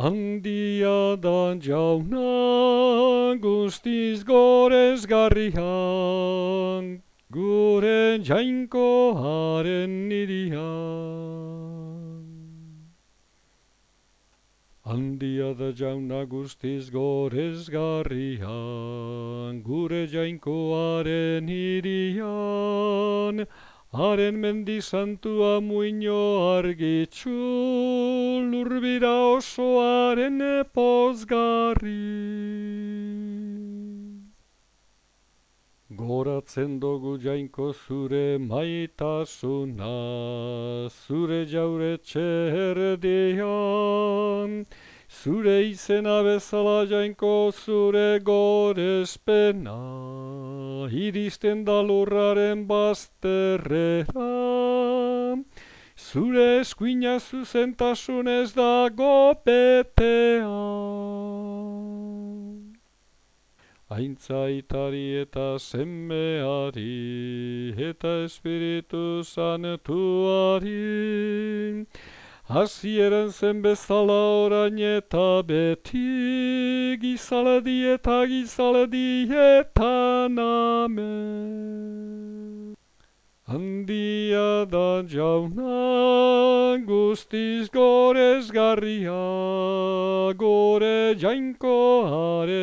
Handia da jauna guztiz gorezgarrian, gure jainkoaren nirian. Handia da jauna guztiz gorezgarrian, gure jainkoaren nirian, Haren mendi santua muino argitzu, lurbira osoaren epozgarri. Goratzen dugu jainko zure maitasuna, zure jaure txerdian, zure izena bezala jainko zure gorezpena iristen da lurraren bazterrera. Zure eskuina zuzentasunez dago betea. Aintzaitari eta semeari eta espiritu zanetuari. Hasieran zen bezala orain eta beti, gizaledi eta gizaledi eta namen. Handia da jauna, guztiz gorezgarria, gore jainkoaren idia.